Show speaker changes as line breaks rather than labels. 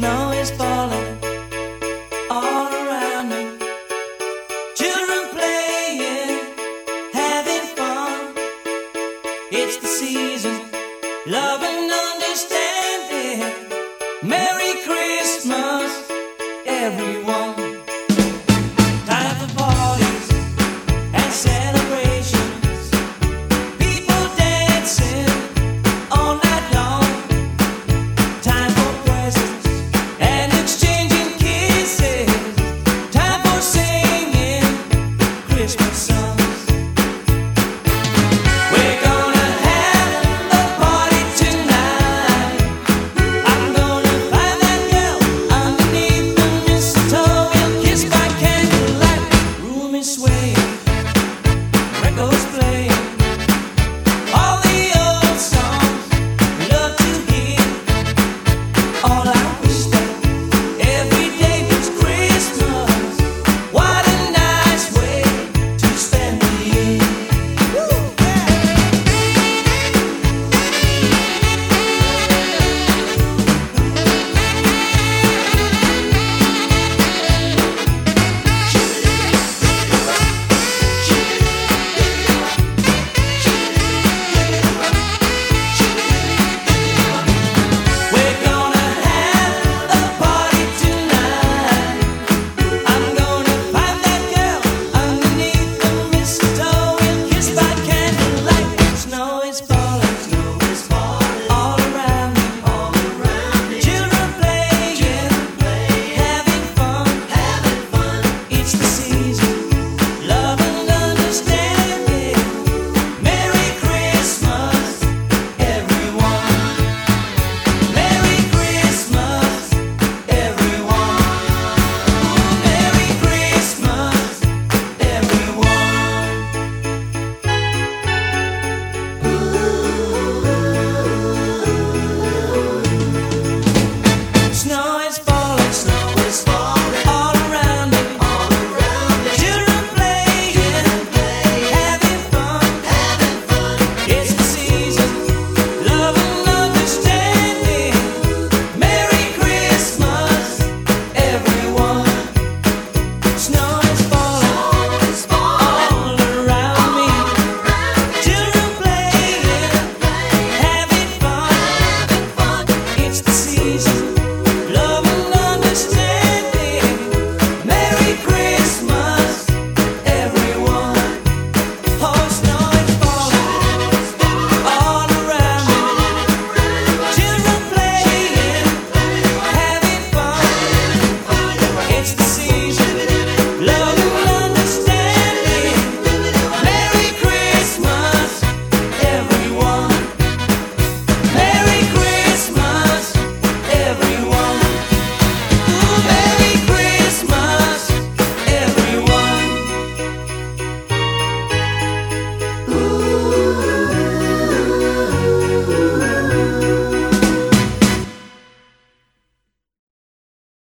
snow is falling all around me. Children playing, having fun. It's the season, love and understanding. Merry Christmas, everyone. the sea.